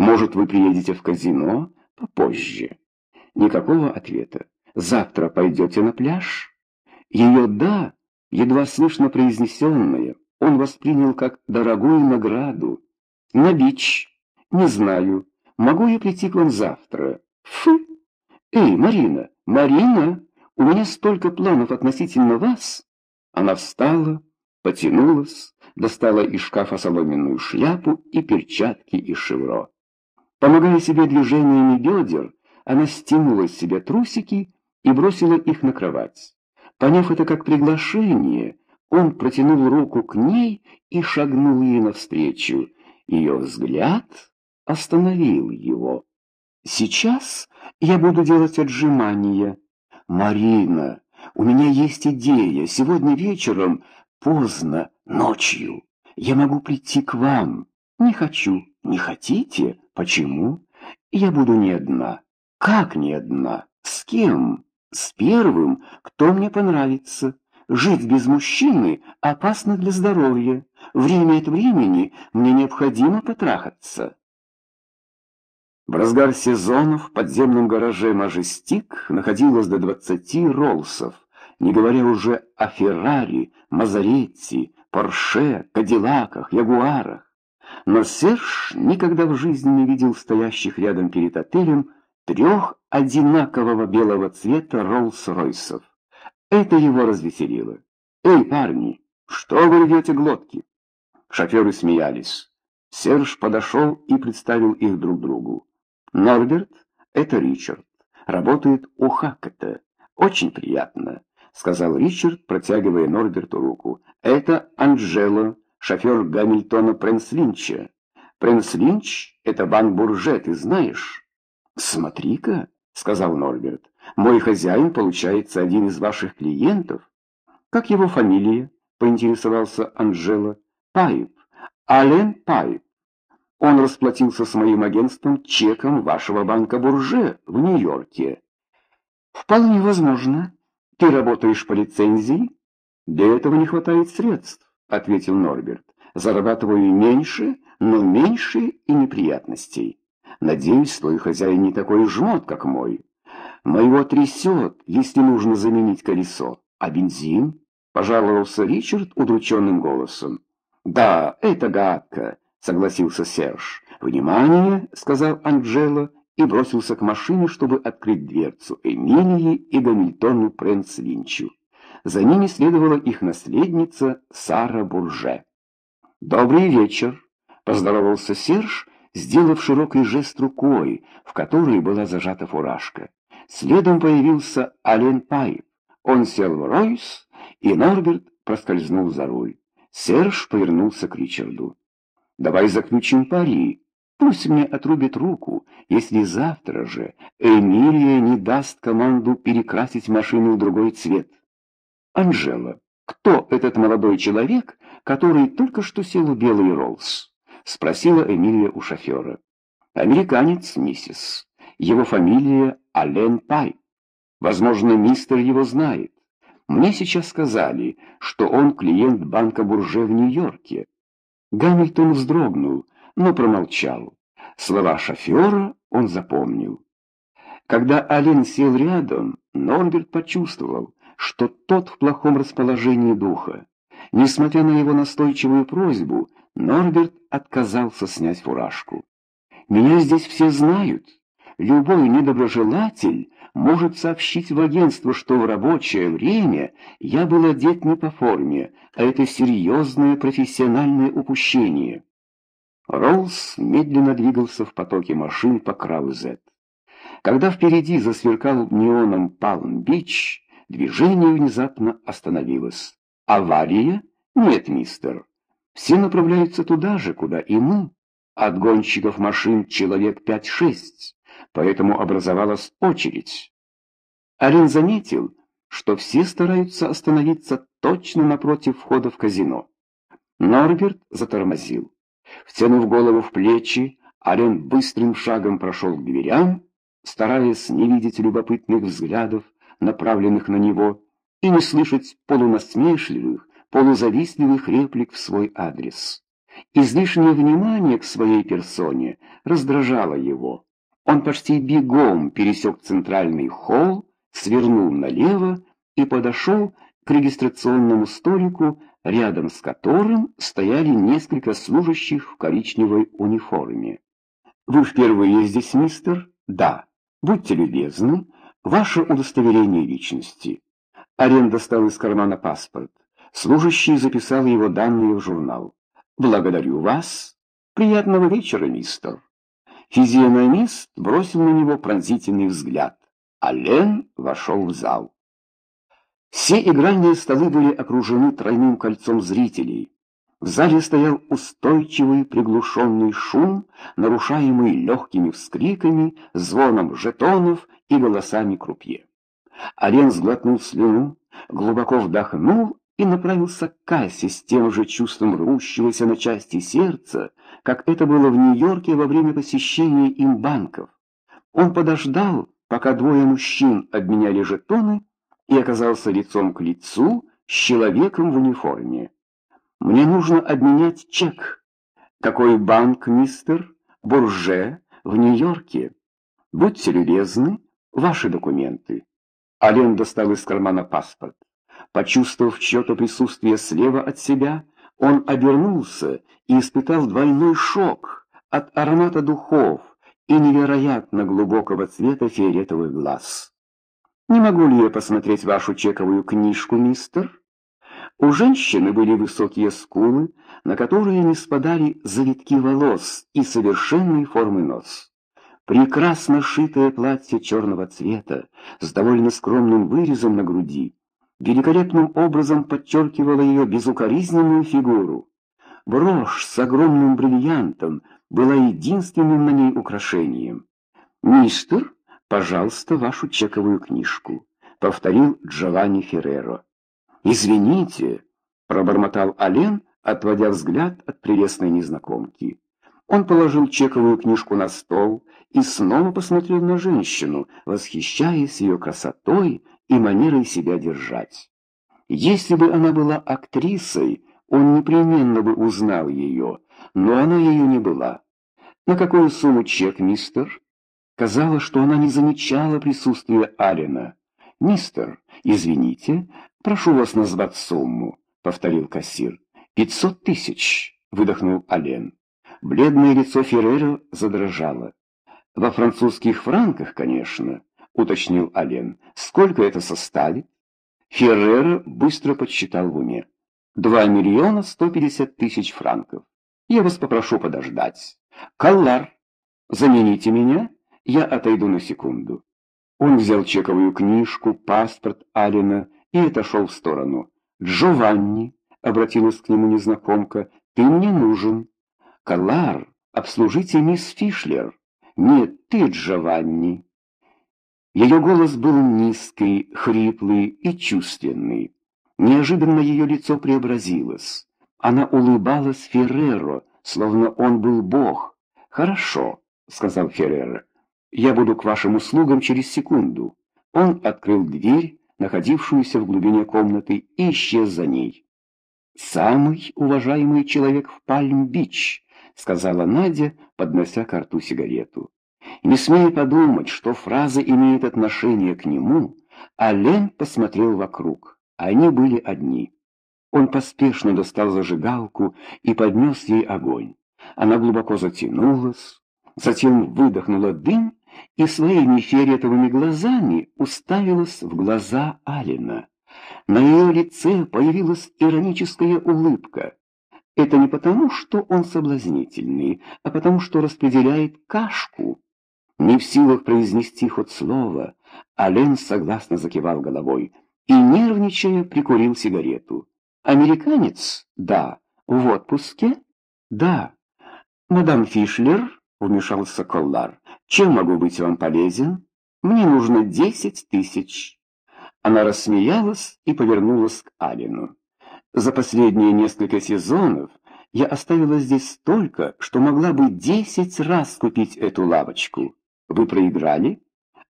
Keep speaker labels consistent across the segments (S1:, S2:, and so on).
S1: Может, вы приедете в казино попозже? Никакого ответа. Завтра пойдете на пляж? Ее «да», едва слышно произнесенное, он воспринял как дорогую награду. На бич. Не знаю. Могу я прийти к вам завтра? Фу! Эй, Марина, Марина, у меня столько планов относительно вас. Она встала, потянулась, достала из шкафа соломенную шляпу и перчатки из шевро. Помогая себе движениями бедер, она стянула с себя трусики и бросила их на кровать. Поняв это как приглашение, он протянул руку к ней и шагнул ей навстречу. Ее взгляд остановил его. «Сейчас я буду делать отжимания. Марина, у меня есть идея. Сегодня вечером, поздно, ночью, я могу прийти к вам. Не хочу. Не хотите? Почему? Я буду не одна. Как не одна? С кем? С первым, кто мне понравится. Жить без мужчины опасно для здоровья. Время от времени мне необходимо потрахаться. В разгар сезона в подземном гараже «Мажестик» находилось до двадцати роллсов, не говоря уже о Феррари, Мазаретти, Порше, Кадиллаках, Ягуарах. Но Серж никогда в жизни не видел стоящих рядом перед отелем трех одинакового белого цвета Роллс-Ройсов. Это его развеселило. «Эй, парни, что вы рвете глотки?» Шоферы смеялись. Серж подошел и представил их друг другу. «Норберт — это Ричард. Работает у Хакета. Очень приятно», — сказал Ричард, протягивая Норберту руку. «Это Анджело, шофер Гамильтона Пренслинча. Пренслинч — это банк Бурже, ты знаешь?» «Смотри-ка», — сказал Норберт, — «мой хозяин, получается, один из ваших клиентов». «Как его фамилия?» — поинтересовался Анжела. «Пайп. Ален Пайп. Он расплатился с моим агентством чеком вашего банка Бурже в Нью-Йорке». «Вполне возможно. Ты работаешь по лицензии?» «Для этого не хватает средств», — ответил Норберт. «Зарабатываю меньше, но меньше и неприятностей». Надеюсь, твой хозяин не такой жмот, как мой. Моего трясет, если нужно заменить колесо. А бензин? Пожаловался Ричард удрученным голосом. Да, это гадко, согласился Серж. Внимание, сказал Анджело и бросился к машине, чтобы открыть дверцу Эмилии и Гамильтону Пренцвинчу. За ними следовала их наследница Сара Бурже. «Добрый вечер», — поздоровался Серж, сделав широкий жест рукой, в которой была зажата фуражка. Следом появился Ален Пайп. Он сел в Ройс, и Норберт проскользнул за руль. Серж повернулся к Ричарду. «Давай заключим пари. Пусть мне отрубит руку, если завтра же Эмилия не даст команду перекрасить машину в другой цвет. Анжела, кто этот молодой человек, который только что сел в белый Роллс?» — спросила Эмилия у шофера. «Американец, миссис. Его фамилия Ален Пай. Возможно, мистер его знает. Мне сейчас сказали, что он клиент банка Бурже в Нью-Йорке». Гамильтон вздрогнул, но промолчал. Слова шофера он запомнил. Когда Ален сел рядом, Норберт почувствовал, что тот в плохом расположении духа. Несмотря на его настойчивую просьбу, Норберт отказался снять фуражку. «Меня здесь все знают. Любой недоброжелатель может сообщить в агентство, что в рабочее время я был одет не по форме, а это серьезное профессиональное упущение». Роллс медленно двигался в потоке машин по Краузет. Когда впереди засверкал неоном Палм-Бич, движение внезапно остановилось. «Авария? Нет, мистер. Все направляются туда же, куда и мы. От гонщиков машин человек пять-шесть, поэтому образовалась очередь. Алин заметил, что все стараются остановиться точно напротив входа в казино. Норберт затормозил. Втянув голову в плечи, Ален быстрым шагом прошел к дверям, стараясь не видеть любопытных взглядов, направленных на него, и не слышать полунасмешливых, полузавистливых реплик в свой адрес. Излишнее внимание к своей персоне раздражало его. Он почти бегом пересек центральный холл, свернул налево и подошел к регистрационному столику, рядом с которым стояли несколько служащих в коричневой униформе. «Вы впервые здесь, мистер?» «Да. Будьте любезны. Ваше удостоверение личности». Арен достал из кармана паспорт. Служащий записал его данные в журнал. «Благодарю вас. Приятного вечера, мистер». Физиономист бросил на него пронзительный взгляд. Ален вошел в зал. Все игральные столы были окружены тройным кольцом зрителей. В зале стоял устойчивый приглушенный шум, нарушаемый легкими вскриками, звоном жетонов и голосами крупье. Арен сглотнул слюну, глубоко вдохнул и направился к кассе с тем же чувством рвущегося на части сердца, как это было в Нью-Йорке во время посещения им банков. Он подождал, пока двое мужчин обменяли жетоны, и оказался лицом к лицу с человеком в униформе. «Мне нужно обменять чек». «Какой банк, мистер?» «Бурже, в Нью-Йорке». «Будьте любезны, ваши документы». Ален достал из кармана паспорт. Почувствовав чье-то присутствие слева от себя, он обернулся и испытал двойной шок от аромата духов и невероятно глубокого цвета фиолетовых глаз. «Не могу ли я посмотреть вашу чековую книжку, мистер?» У женщины были высокие скулы, на которые не спадали завитки волос и совершенной формы нос. Прекрасно шитое платье черного цвета с довольно скромным вырезом на груди великолепным образом подчеркивало ее безукоризненную фигуру. Брошь с огромным бриллиантом была единственным на ней украшением. «Мистер, пожалуйста, вашу чековую книжку», — повторил Джованни Ферреро. «Извините», — пробормотал Ален, отводя взгляд от прелестной незнакомки. Он положил чековую книжку на стол и снова посмотрел на женщину, восхищаясь ее красотой и манерой себя держать. Если бы она была актрисой, он непременно бы узнал ее, но она ее не была. На какую сумму чек, мистер? Казалось, что она не замечала присутствия Алина. «Мистер, извините, прошу вас назвать сумму», — повторил кассир. «Пятьсот тысяч», — выдохнул Ален. Бледное лицо Феррера задрожало. «Во французских франках, конечно», — уточнил Ален. «Сколько это составит?» Феррера быстро подсчитал в уме. «Два миллиона сто пятьдесят тысяч франков. Я вас попрошу подождать. Каллар, замените меня, я отойду на секунду». Он взял чековую книжку, паспорт Алина и отошел в сторону. «Джованни», — обратилась к нему незнакомка, — «ты мне нужен». «Каллар, обслужите мисс Фишлер». «Нет, ты, Джованни». Ее голос был низкий, хриплый и чувственный. Неожиданно ее лицо преобразилось. Она улыбалась Ферреро, словно он был бог. «Хорошо», — сказал Ферреро, — «я буду к вашим услугам через секунду». Он открыл дверь, находившуюся в глубине комнаты, и исчез за ней. «Самый уважаемый человек в Пальм-Бич», — сказала Надя, поднося к рту сигарету. Не смея подумать, что фраза имеет отношение к нему, Ален посмотрел вокруг. Они были одни. Он поспешно достал зажигалку и поднес ей огонь. Она глубоко затянулась, затем выдохнула дым и своими фиолетовыми глазами уставилась в глаза Алина. На ее лице появилась ироническая улыбка. Это не потому, что он соблазнительный, а потому, что распределяет кашку. Не в силах произнести хоть слово, Ален согласно закивал головой и, нервничая, прикурил сигарету. «Американец? Да. В отпуске? Да. Мадам Фишлер?» — вмешался Коллар. «Чем могу быть вам полезен? Мне нужно десять тысяч». Она рассмеялась и повернулась к Алину. «За последние несколько сезонов я оставила здесь столько, что могла бы десять раз купить эту лавочку». Вы проиграли?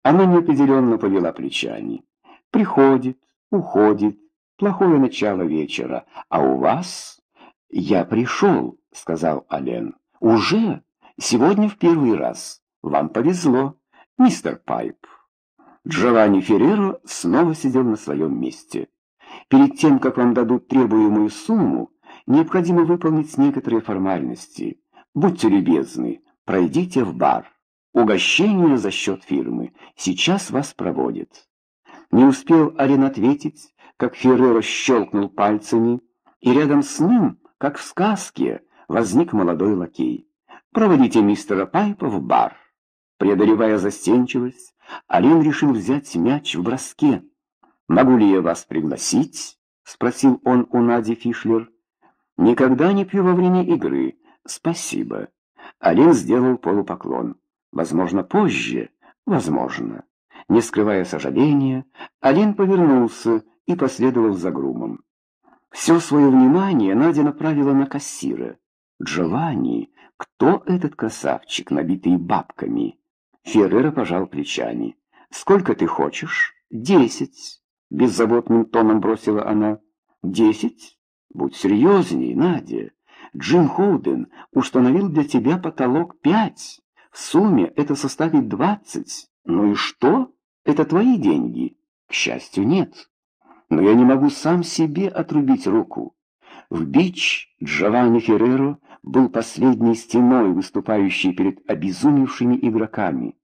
S1: Она неопределенно повела плечами. Приходит, уходит, плохое начало вечера. А у вас? «Я пришел», — сказал Ален. «Уже? Сегодня в первый раз. Вам повезло, мистер Пайп». Джованни Ферреро снова сидел на своем месте. Перед тем, как вам дадут требуемую сумму, необходимо выполнить некоторые формальности. Будьте любезны, пройдите в бар. Угощение за счет фирмы. Сейчас вас проводят. Не успел Ален ответить, как Ферреро щелкнул пальцами, и рядом с ним, как в сказке, возник молодой лакей. «Проводите мистера Пайпа в бар». Преодолевая застенчивость, Ален решил взять мяч в броске. «Могу ли я вас пригласить?» — спросил он у Нади Фишлер. «Никогда не пью во время игры. Спасибо». Ален сделал полупоклон. «Возможно, позже. Возможно». Не скрывая сожаления, Ален повернулся и последовал за грумом. Все свое внимание Надя направила на кассира. «Джованни, кто этот красавчик, набитый бабками?» Феррера пожал плечами. «Сколько ты хочешь?» «Десять», — беззаботным тоном бросила она. «Десять? Будь серьезней, Надя. Джим Хоуден установил для тебя потолок пять. В сумме это составит двадцать. Ну и что? Это твои деньги?» «К счастью, нет. Но я не могу сам себе отрубить руку». В бич Джованни Ферреро был последней стеной, выступающей перед обезумевшими игроками.